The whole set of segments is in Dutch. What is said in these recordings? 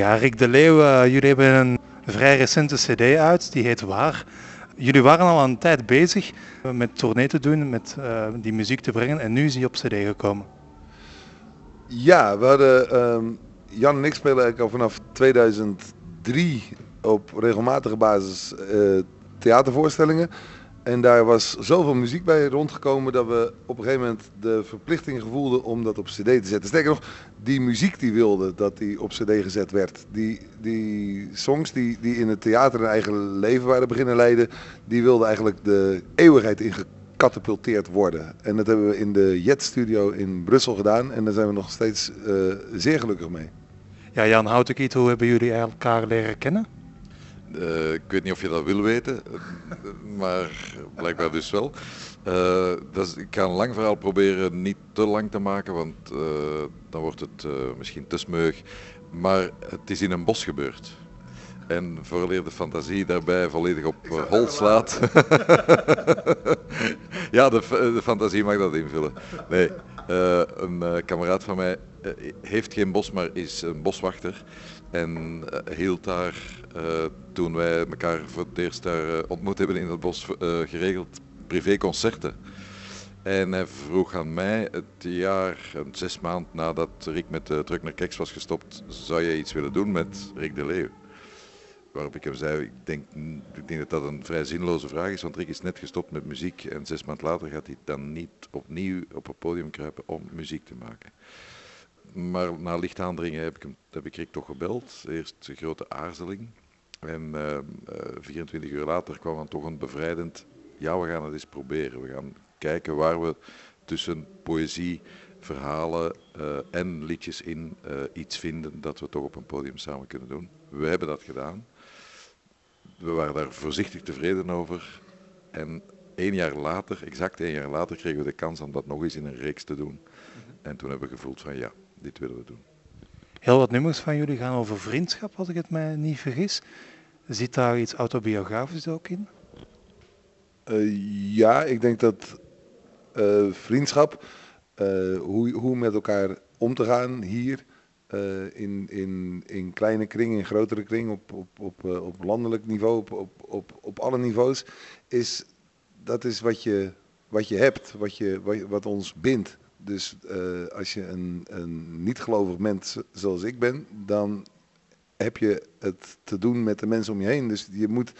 Ja, Rick de Leeuw, uh, jullie hebben een vrij recente cd uit, die heet Waar. Jullie waren al een tijd bezig met tournee te doen, met uh, die muziek te brengen en nu is hij op cd gekomen. Ja, we hadden, um, Jan en ik spelen eigenlijk al vanaf 2003 op regelmatige basis uh, theatervoorstellingen. En daar was zoveel muziek bij rondgekomen dat we op een gegeven moment de verplichting gevoelden om dat op cd te zetten. Sterker nog, die muziek die wilde dat die op cd gezet werd. Die, die songs die, die in het theater een eigen leven waren beginnen leiden, die wilden eigenlijk de eeuwigheid ingecatapulteerd worden. En dat hebben we in de Jet Studio in Brussel gedaan en daar zijn we nog steeds uh, zeer gelukkig mee. Ja, Jan Houtekiet, hoe hebben jullie elkaar leren kennen? Uh, ik weet niet of je dat wil weten, maar blijkbaar dus wel. Uh, dat ik ga een lang verhaal proberen niet te lang te maken, want uh, dan wordt het misschien te smeug. Maar het is in een bos gebeurd. En vooraleer de fantasie daarbij volledig op hol slaat. ja, de, de, fantasie mag dat invullen. Nee, een kameraad van mij heeft geen bos, maar is een boswachter. En hield daar uh, toen wij elkaar voor het eerst daar uh, ontmoet hebben in het bos geregeld privéconcerten. En hij vroeg aan mij het jaar, zes maanden nadat Rick met de Druk naar Keks was gestopt, zou je iets willen doen met Rick de Leeuw? Waarop ik hem zei, ik denk, ik denk dat dat een vrij zinloze vraag is, want Rick is net gestopt met muziek en zes maanden later gaat hij dan niet opnieuw op het podium kruipen om muziek te maken. Maar na licht aandringen heb ik, hem, heb ik Rick toch gebeld. Eerst een grote aarzeling. En uh, uh, 24 uur later kwam dan toch een bevrijdend, ja we gaan het eens proberen. We gaan kijken waar we tussen poëzie, verhalen uh, en liedjes in uh, iets vinden dat we toch op een podium samen kunnen doen. We hebben dat gedaan. We waren daar voorzichtig tevreden over. En één jaar later, exact één jaar later, kregen we de kans om dat nog eens in een reeks te doen. En toen hebben we gevoeld van ja, dit willen we doen. Heel wat nummers van jullie gaan over vriendschap, als ik het mij niet vergis. Zit daar iets autobiografisch ook in? Uh, ja, ik denk dat uh, vriendschap, uh, hoe, hoe met elkaar om te gaan hier, in, in, in kleine kring, in grotere kring, op, op, op, op landelijk niveau, op, op, op, op alle niveaus, is, dat is wat je, wat je hebt, wat, je, wat, wat ons bindt. Dus uh, als je een, een niet-gelovig mens zoals ik ben, dan heb je het te doen met de mensen om je heen. Dus je moet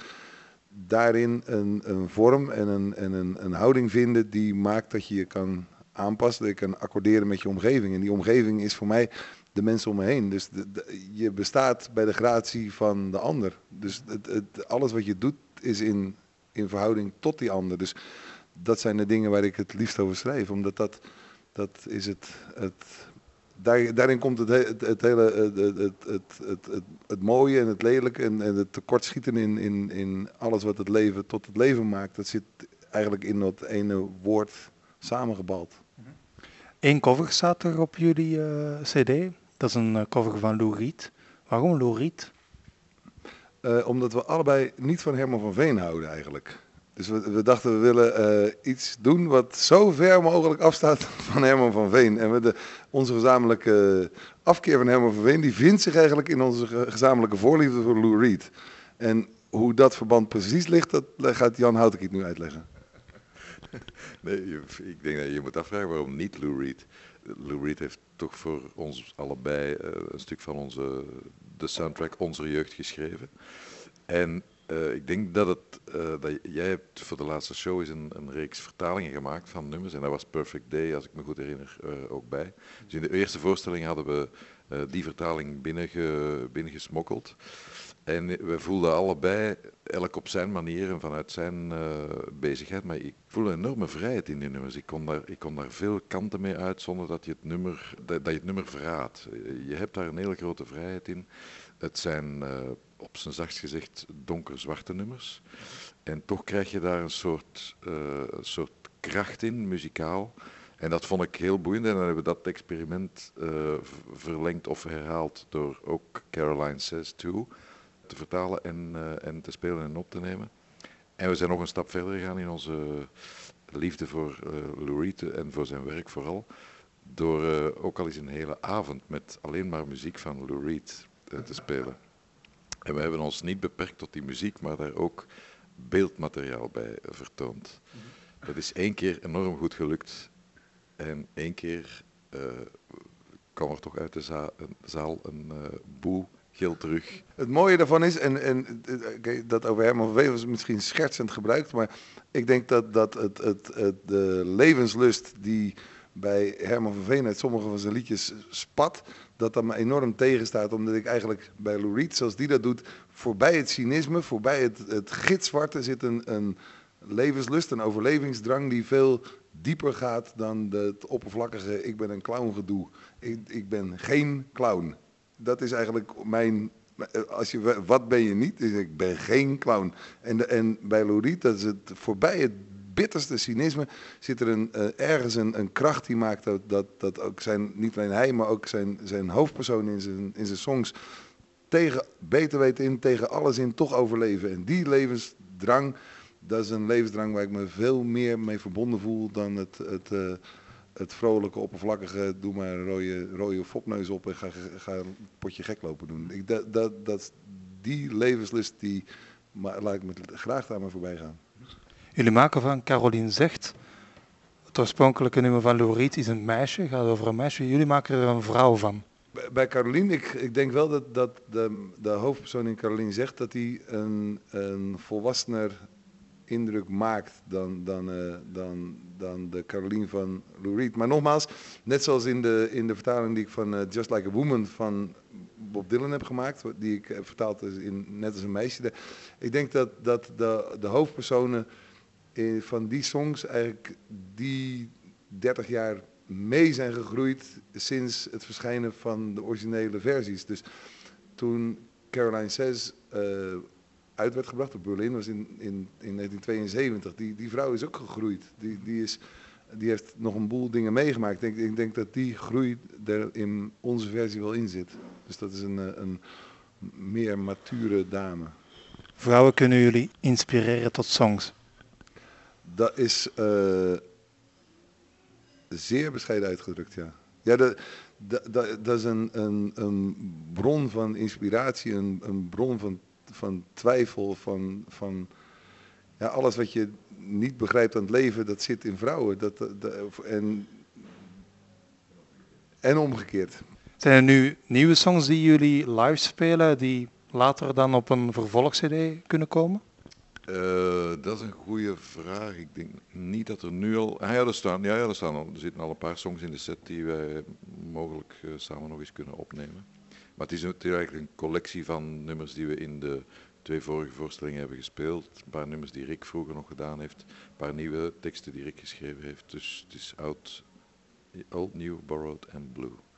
daarin een, een vorm en, een, en een, een houding vinden die maakt dat je je kan aanpassen, dat je kan accorderen met je omgeving. En die omgeving is voor mij de mensen om me heen. Dus je bestaat bij de gratie van de ander. Dus het, het, alles wat je doet is in, in verhouding tot die ander. Dus dat zijn de dingen waar ik het liefst over schrijf, omdat dat dat is het, het daar, daarin komt het, het, het hele het, het, het, het, het, mooie en het lelijke en, en het tekortschieten in, in, in alles wat het leven tot het leven maakt. Dat zit eigenlijk in dat ene woord samengebald. Eén cover staat er op jullie uh, cd. Dat is een cover van Lou Reed. Waarom Lou Reed? Uh, omdat we allebei niet van Herman van Veen houden eigenlijk. Dus we, dachten, we willen uh, iets doen wat zo ver mogelijk afstaat van Herman van Veen. En we de, onze gezamenlijke afkeer van Herman van Veen, die vindt zich eigenlijk in onze gezamenlijke voorliefde voor Lou Reed. En hoe dat verband precies ligt, dat gaat Jan Houtekiet nu uitleggen. Nee, ik denk dat je moet afvragen waarom niet Lou Reed. Lou Reed heeft toch voor ons allebei uh, een stuk van onze, de soundtrack Onze Jeugd geschreven. En uh, ik denk dat het, uh, dat jij hebt voor de laatste show is een, een, reeks vertalingen gemaakt van nummers en daar was Perfect Day, als ik me goed herinner, uh, ook bij. Dus in de eerste voorstelling hadden we die vertaling binnenge, binnengesmokkeld. En we voelden allebei, elk op zijn manier en vanuit zijn bezigheid, maar ik voelde een enorme vrijheid in die nummers. Ik kon, daar, ik kon daar veel kanten mee uit zonder dat je het nummer, dat, dat je het nummer verraadt. Je hebt daar een hele grote vrijheid in. Het zijn op zijn zachtst gezegd donker-zwarte nummers. En toch krijg je daar een soort, uh, een soort kracht in, muzikaal. En dat vond ik heel boeiend. En dan hebben we dat experiment verlengd of herhaald door ook Caroline Says Too te vertalen en, uh, en te spelen en op te nemen. En we zijn nog een stap verder gegaan in onze liefde voor Lou Reed en voor zijn werk vooral. Door ook al eens een hele avond met alleen maar muziek van Lou Reed te spelen. En we hebben ons niet beperkt tot die muziek, maar daar ook beeldmateriaal bij vertoond. Dat is één keer enorm goed gelukt. En één keer uh, kwam er toch uit de zaal een, zaal een uh, boe gil terug. Het mooie daarvan is, en, en okay, dat over Herman van was misschien schertsend gebruikt, maar ik denk dat, dat het, het, het, de levenslust die bij Herman van Veen uit sommige van zijn liedjes spat, dat dat me enorm tegenstaat. Omdat ik eigenlijk bij Lou Reed, zoals die dat doet, voorbij het cynisme, voorbij het, het gitzwarte zit een, een levenslust, een overlevingsdrang die veel dieper gaat dan het oppervlakkige ik ben een clown gedoe. Ik, ik ben geen clown. Dat is eigenlijk mijn als je, wat ben je niet? ik ben geen clown. En, en bij Lou Reed, dat is het voorbij het bitterste cynisme zit er een, uh, ergens een, kracht die maakt dat, dat, dat ook zijn, niet alleen hij, maar ook zijn, zijn hoofdpersoon in zijn, in zijn songs tegen beter weten in, tegen alles in toch overleven. En die levensdrang, dat is een levensdrang waar ik me veel meer mee verbonden voel dan het, het, uh, het vrolijke, oppervlakkige, doe maar een rode, rode fopneus op en ga, ga een potje gek lopen doen. Ik, dat, dat, dat, die levenslust, die maar, laat ik me graag aan me voorbij gaan. Jullie maken van Caroline Zegt. Het oorspronkelijke nummer van Loriet is een meisje, gaat over een meisje. Jullie maken er een vrouw van. Bij Caroline, ik, ik denk wel dat, dat de, de hoofdpersoon in Caroline zegt dat hij een, een volwassener indruk maakt dan, dan, uh, dan, dan de Caroline van Lou Reed. Maar nogmaals, net zoals in de, in de vertaling die ik van uh, Just Like a Woman van Bob Dylan heb gemaakt, die ik heb vertaald in Net als een meisje. Ik denk dat, dat de, de hoofdpersonen van die songs eigenlijk die 30 jaar mee zijn gegroeid sinds het verschijnen van de originele versies. Dus toen Caroline Says uit werd gebracht op Berlin, was in, in, in 1972, die, die vrouw is ook gegroeid. Die, die, is, die heeft nog een boel dingen meegemaakt. Ik denk, ik denk dat die groei er in onze versie wel in zit. Dus dat is een, eh, een meer mature dame. Vrouwen kunnen jullie inspireren tot songs? Dat is uh, zeer bescheiden uitgedrukt, ja. Ja, dat, dat, dat is een, een, een bron van inspiratie, een, een bron van, van twijfel, van, van ja, alles wat je niet begrijpt aan het leven, dat zit in vrouwen. Dat, dat, en, en omgekeerd. Zijn er nu nieuwe songs die jullie live spelen, die later dan op een vervolg-cd kunnen komen? Uh, dat is een goede vraag. Ik denk niet dat er nu al. Ah ja, er staan, ja, ja, er, staan al, er zitten al een paar songs in de set die wij mogelijk uh, samen nog eens kunnen opnemen. Maar het is, het eigenlijk een collectie van nummers die we in de twee vorige voorstellingen hebben gespeeld. Een paar nummers die Rick vroeger nog gedaan heeft. Een paar nieuwe teksten die Rick geschreven heeft. Dus het is oud, old, new, borrowed en blue.